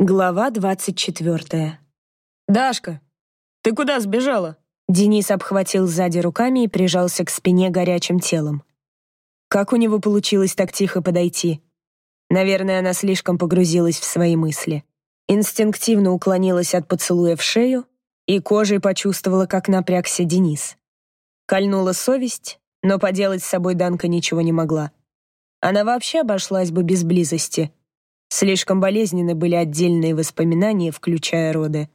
Глава двадцать четвертая. «Дашка, ты куда сбежала?» Денис обхватил сзади руками и прижался к спине горячим телом. Как у него получилось так тихо подойти? Наверное, она слишком погрузилась в свои мысли. Инстинктивно уклонилась от поцелуя в шею и кожей почувствовала, как напрягся Денис. Кольнула совесть, но поделать с собой Данка ничего не могла. Она вообще обошлась бы без близости — Слишком болезненны были отдельные воспоминания, включая роды.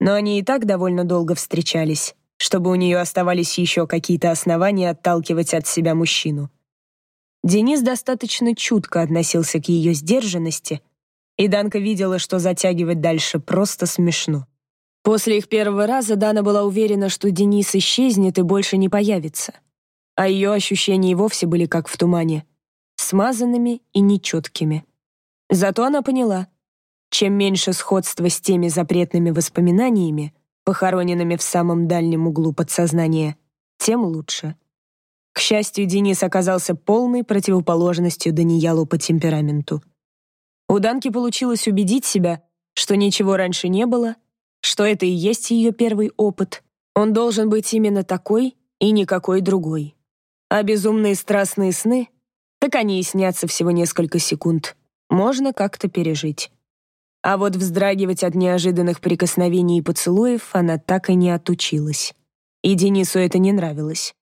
Но они и так довольно долго встречались, чтобы у нее оставались еще какие-то основания отталкивать от себя мужчину. Денис достаточно чутко относился к ее сдержанности, и Данка видела, что затягивать дальше просто смешно. После их первого раза Дана была уверена, что Денис исчезнет и больше не появится. А ее ощущения и вовсе были как в тумане, смазанными и нечеткими. Зато она поняла, чем меньше сходства с теми запретными воспоминаниями, похороненными в самом дальнем углу подсознания, тем лучше. К счастью, Денис оказался полной противоположностью Даниялу по темпераменту. У Данки получилось убедить себя, что ничего раньше не было, что это и есть ее первый опыт. Он должен быть именно такой и никакой другой. А безумные страстные сны, так они и снятся всего несколько секунд можно как-то пережить. А вот вздрагивать от неожиданных прикосновений и поцелуев она так и не отучилась. И Денису это не нравилось.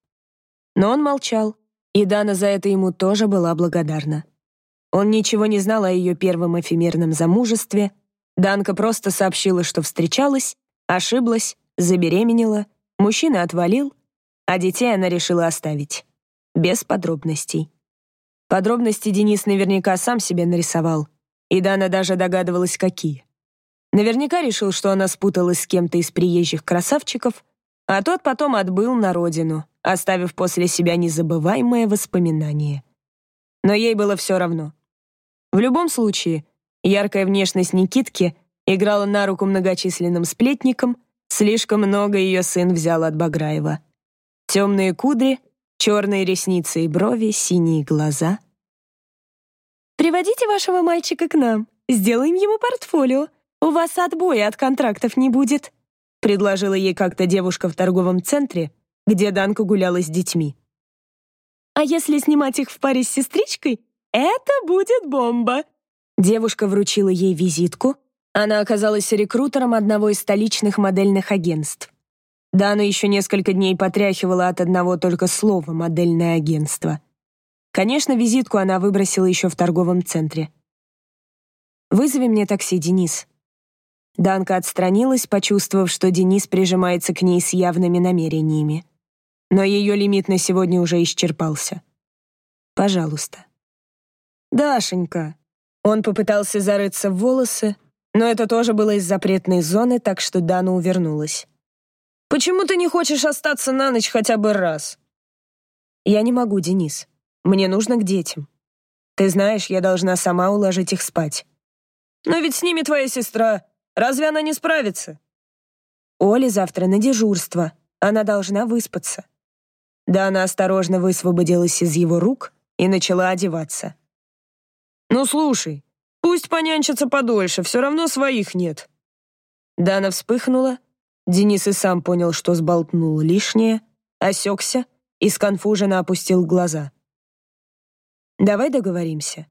Но он молчал, и Дана за это ему тоже была благодарна. Он ничего не знал о ее первом эфемерном замужестве. Данка просто сообщила, что встречалась, ошиблась, забеременела, мужчина отвалил, а детей она решила оставить. Без подробностей. Подробности Денис наверняка сам себе нарисовал, и Дана даже догадывалась, какие. Наверняка решил, что она спуталась с кем-то из приезжих красавчиков, а тот потом отбыл на родину, оставив после себя незабываемое воспоминание. Но ей было все равно. В любом случае, яркая внешность Никитки играла на руку многочисленным сплетникам, слишком много ее сын взял от Баграева. Темные кудри Черные ресницы и брови, синие глаза. «Приводите вашего мальчика к нам. Сделаем ему портфолио. У вас отбоя от контрактов не будет», предложила ей как-то девушка в торговом центре, где Данка гуляла с детьми. «А если снимать их в паре с сестричкой, это будет бомба!» Девушка вручила ей визитку. Она оказалась рекрутером одного из столичных модельных агентств. Дана еще несколько дней потряхивала от одного только слова «модельное агентство». Конечно, визитку она выбросила еще в торговом центре. «Вызови мне такси, Денис». Данка отстранилась, почувствовав, что Денис прижимается к ней с явными намерениями. Но ее лимит на сегодня уже исчерпался. «Пожалуйста». «Дашенька». Он попытался зарыться в волосы, но это тоже было из запретной зоны, так что Дана увернулась. Почему ты не хочешь остаться на ночь хотя бы раз?» «Я не могу, Денис. Мне нужно к детям. Ты знаешь, я должна сама уложить их спать». «Но ведь с ними твоя сестра. Разве она не справится?» «Оля завтра на дежурство. Она должна выспаться». Да она осторожно высвободилась из его рук и начала одеваться. «Ну слушай, пусть понянчится подольше, все равно своих нет». Дана вспыхнула, Денис и сам понял, что сболтнул лишнее, осекся и сконфуженно опустил глаза. «Давай договоримся.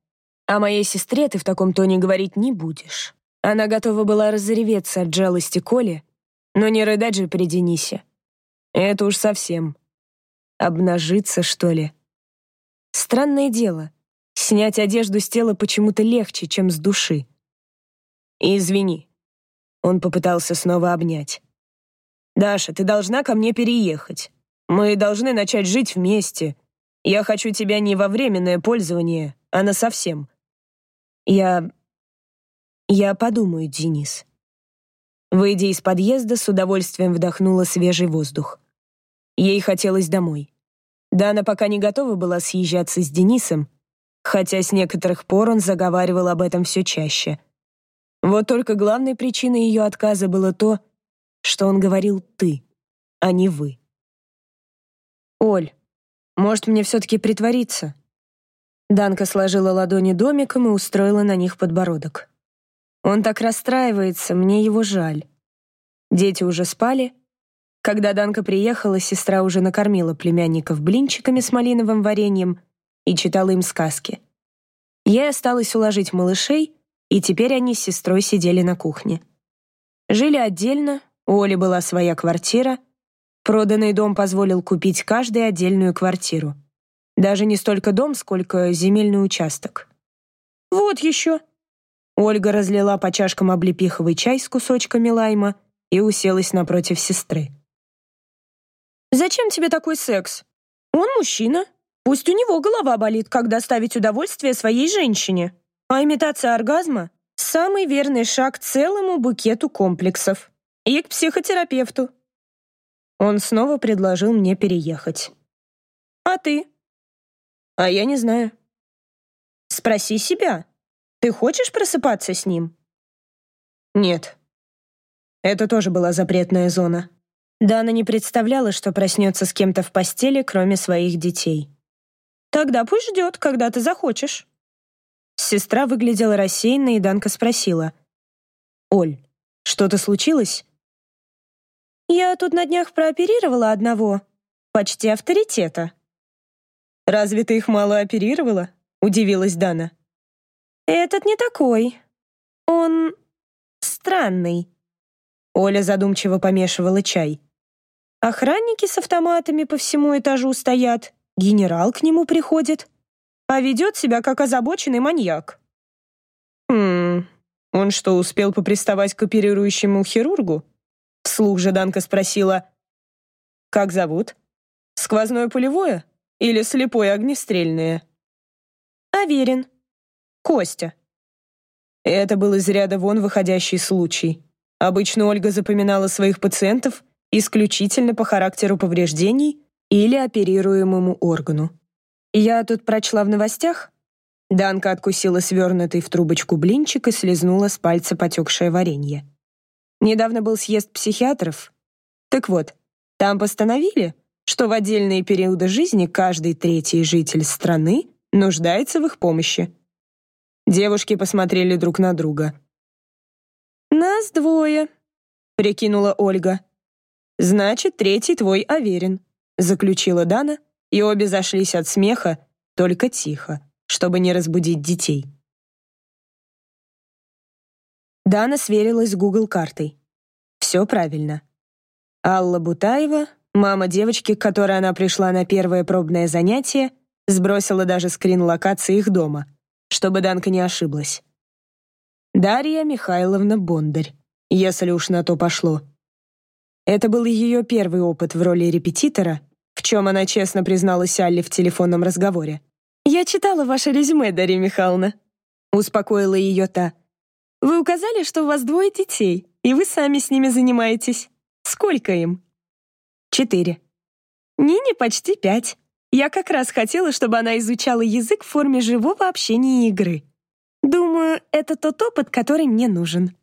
О моей сестре ты в таком тоне говорить не будешь». Она готова была разреветься от жалости Коли, но не рыдать же при Денисе. Это уж совсем. Обнажиться, что ли? Странное дело. Снять одежду с тела почему-то легче, чем с души. И извини. Он попытался снова обнять. «Даша, ты должна ко мне переехать. Мы должны начать жить вместе. Я хочу тебя не во временное пользование, а на совсем». «Я... я подумаю, Денис». Выйдя из подъезда, с удовольствием вдохнула свежий воздух. Ей хотелось домой. Дана пока не готова была съезжаться с Денисом, хотя с некоторых пор он заговаривал об этом все чаще. Вот только главной причиной ее отказа было то, что он говорил «ты», а не «вы». «Оль, может, мне все-таки притвориться?» Данка сложила ладони домиком и устроила на них подбородок. Он так расстраивается, мне его жаль. Дети уже спали. Когда Данка приехала, сестра уже накормила племянников блинчиками с малиновым вареньем и читала им сказки. Ей осталось уложить малышей, и теперь они с сестрой сидели на кухне. Жили отдельно, у Оли была своя квартира. Проданный дом позволил купить каждой отдельную квартиру. Даже не столько дом, сколько земельный участок. «Вот еще!» Ольга разлила по чашкам облепиховый чай с кусочками лайма и уселась напротив сестры. «Зачем тебе такой секс? Он мужчина. Пусть у него голова болит, когда ставить удовольствие своей женщине. А имитация оргазма — самый верный шаг целому букету комплексов. И к психотерапевту». Он снова предложил мне переехать. «А ты?» «А я не знаю». «Спроси себя. Ты хочешь просыпаться с ним?» «Нет». Это тоже была запретная зона. Дана не представляла, что проснется с кем-то в постели, кроме своих детей. «Тогда пусть ждет, когда ты захочешь». Сестра выглядела рассеянной, и Данка спросила. «Оль, что-то случилось?» «Я тут на днях прооперировала одного. Почти авторитета». «Разве ты их мало оперировала?» — удивилась Дана. «Этот не такой. Он странный». Оля задумчиво помешивала чай. Охранники с автоматами по всему этажу стоят, генерал к нему приходит, а ведет себя как озабоченный маньяк. «Хм, он что, успел поприставать к оперирующему хирургу?» Вслух же Данка спросила, «Как зовут? Сквозное пулевое или слепое огнестрельное?» «Аверин», Костя. Это был из ряда вон выходящий случай. Обычно Ольга запоминала своих пациентов исключительно по характеру повреждений или оперируемому органу. Я тут прочла в новостях. Данка откусила свернутый в трубочку блинчик и слезнула с пальца потекшее варенье. Недавно был съезд психиатров. Так вот, там постановили, что в отдельные периоды жизни каждый третий житель страны нуждается в их помощи. Девушки посмотрели друг на друга. «Нас двое», — прикинула Ольга. «Значит, третий твой Аверин», — заключила Дана, и обе зашлись от смеха, только тихо, чтобы не разбудить детей. Дана сверилась с Google-картой. Все правильно. Алла Бутаева, мама девочки, к которой она пришла на первое пробное занятие, сбросила даже скрин локации их дома — чтобы Данка не ошиблась. Дарья Михайловна Бондарь, если уж на то пошло. Это был ее первый опыт в роли репетитора, в чем она честно призналась Алле в телефонном разговоре. «Я читала ваше резюме, Дарья Михайловна», — успокоила ее та. «Вы указали, что у вас двое детей, и вы сами с ними занимаетесь. Сколько им?» «Четыре». «Нине почти пять. Я как раз хотела, чтобы она изучала язык в форме живого общения и игры. Думаю, это тот опыт, который мне нужен.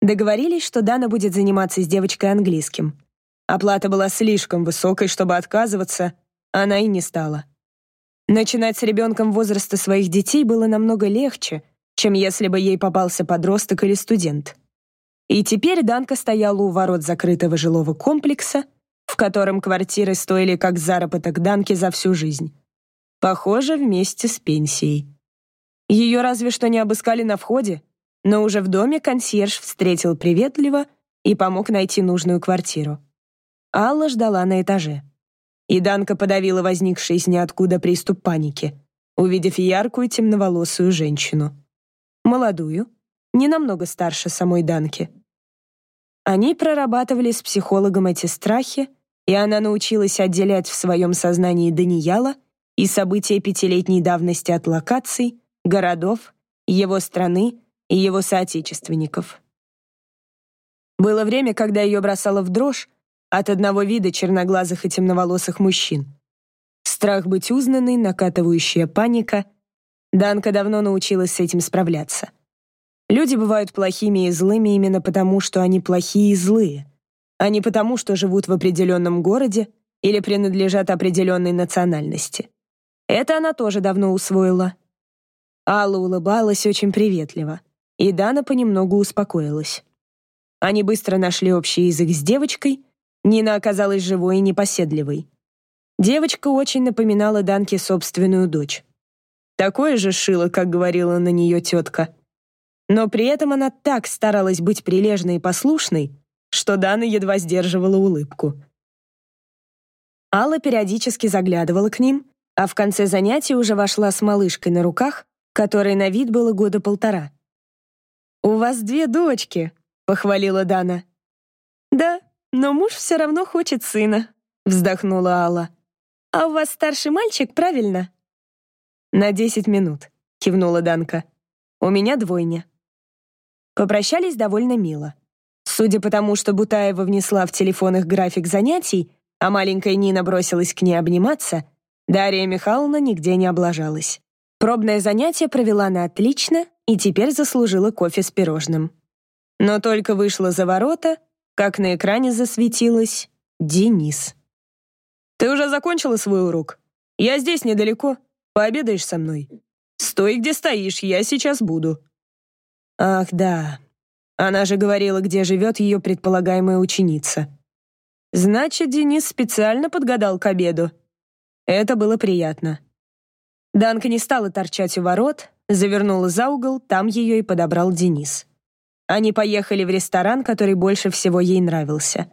Договорились, что Дана будет заниматься с девочкой английским. Оплата была слишком высокой, чтобы отказываться, она и не стала. Начинать с ребенком возраста своих детей было намного легче, чем если бы ей попался подросток или студент. И теперь Данка стояла у ворот закрытого жилого комплекса — в котором квартиры стоили как заработок Данки за всю жизнь. Похоже, вместе с пенсией. Ее разве что не обыскали на входе, но уже в доме консьерж встретил приветливо и помог найти нужную квартиру. Алла ждала на этаже. И Данка подавила возникший из ниоткуда приступ паники, увидев яркую темноволосую женщину. Молодую, не намного старше самой Данки. Они прорабатывали с психологом эти страхи, и она научилась отделять в своем сознании Данияла и события пятилетней давности от локаций, городов, его страны и его соотечественников. Было время, когда ее бросало в дрожь от одного вида черноглазых и темноволосых мужчин. Страх быть узнанной, накатывающая паника. Данка давно научилась с этим справляться. Люди бывают плохими и злыми именно потому, что они плохие и злые — а не потому, что живут в определенном городе или принадлежат определенной национальности. Это она тоже давно усвоила. Алла улыбалась очень приветливо, и Дана понемногу успокоилась. Они быстро нашли общий язык с девочкой. Нина оказалась живой и непоседливой. Девочка очень напоминала Данке собственную дочь. Такое же шило, как говорила на нее тетка. Но при этом она так старалась быть прилежной и послушной, что Дана едва сдерживала улыбку. Алла периодически заглядывала к ним, а в конце занятия уже вошла с малышкой на руках, которой на вид было года полтора. «У вас две дочки», — похвалила Дана. «Да, но муж все равно хочет сына», — вздохнула Алла. «А у вас старший мальчик, правильно?» «На десять минут», — кивнула Данка. «У меня двойня». Попрощались довольно мило. Судя по тому, что Бутаева внесла в телефон их график занятий, а маленькая Нина бросилась к ней обниматься, Дарья Михайловна нигде не облажалась. Пробное занятие провела на отлично и теперь заслужила кофе с пирожным. Но только вышла за ворота, как на экране засветилась Денис. «Ты уже закончила свой урок? Я здесь недалеко. Пообедаешь со мной? Стой, где стоишь, я сейчас буду». Ах, да. Она же говорила, где живет ее предполагаемая ученица. Значит, Денис специально подгадал к обеду. Это было приятно. Данка не стала торчать у ворот, завернула за угол, там ее и подобрал Денис. Они поехали в ресторан, который больше всего ей нравился.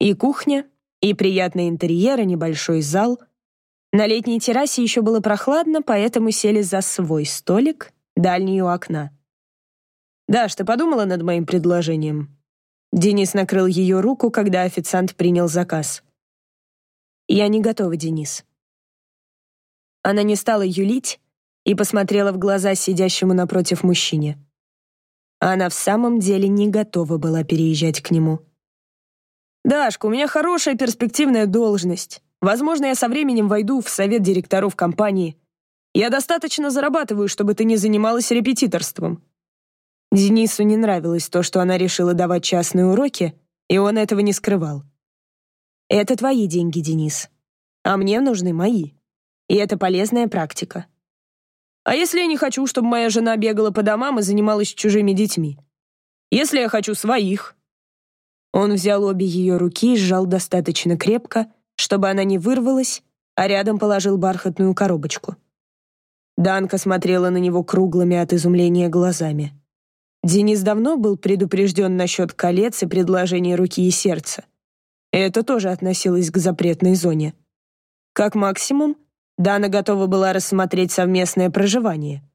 И кухня, и приятный интерьер, и небольшой зал. На летней террасе еще было прохладно, поэтому сели за свой столик, дальний у окна. «Даш, ты подумала над моим предложением?» Денис накрыл ее руку, когда официант принял заказ. «Я не готова, Денис». Она не стала юлить и посмотрела в глаза сидящему напротив мужчине. Она в самом деле не готова была переезжать к нему. «Дашка, у меня хорошая перспективная должность. Возможно, я со временем войду в совет директоров компании. Я достаточно зарабатываю, чтобы ты не занималась репетиторством. Денису не нравилось то, что она решила давать частные уроки, и он этого не скрывал. «Это твои деньги, Денис. А мне нужны мои. И это полезная практика. А если я не хочу, чтобы моя жена бегала по домам и занималась чужими детьми? Если я хочу своих?» Он взял обе ее руки и сжал достаточно крепко, чтобы она не вырвалась, а рядом положил бархатную коробочку. Данка смотрела на него круглыми от изумления глазами. Денис давно был предупрежден насчет колец и предложений руки и сердца. Это тоже относилось к запретной зоне. Как максимум, Дана готова была рассмотреть совместное проживание.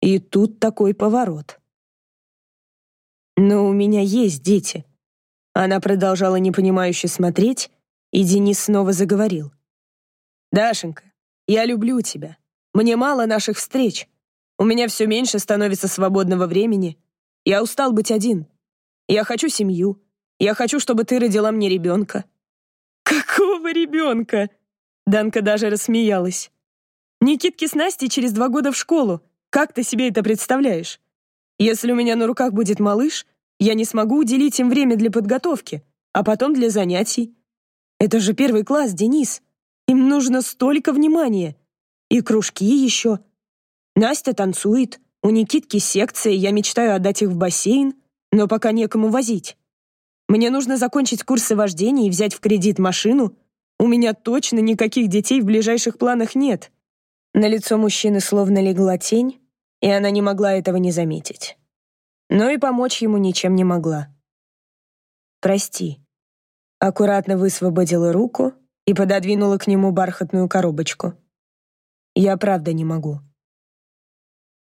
И тут такой поворот. «Но у меня есть дети». Она продолжала непонимающе смотреть, и Денис снова заговорил. «Дашенька, я люблю тебя. Мне мало наших встреч. У меня все меньше становится свободного времени. Я устал быть один. Я хочу семью. Я хочу, чтобы ты родила мне ребенка». «Какого ребенка?» Данка даже рассмеялась. «Никитке с Настей через два года в школу. Как ты себе это представляешь? Если у меня на руках будет малыш, я не смогу уделить им время для подготовки, а потом для занятий. Это же первый класс, Денис. Им нужно столько внимания. И кружки еще. Настя танцует, у Никитки секция, я мечтаю отдать их в бассейн, но пока некому возить. Мне нужно закончить курсы вождения и взять в кредит машину. У меня точно никаких детей в ближайших планах нет». На лицо мужчины словно легла тень, и она не могла этого не заметить. Но и помочь ему ничем не могла. «Прости». Аккуратно высвободила руку и пододвинула к нему бархатную коробочку. «Я правда не могу».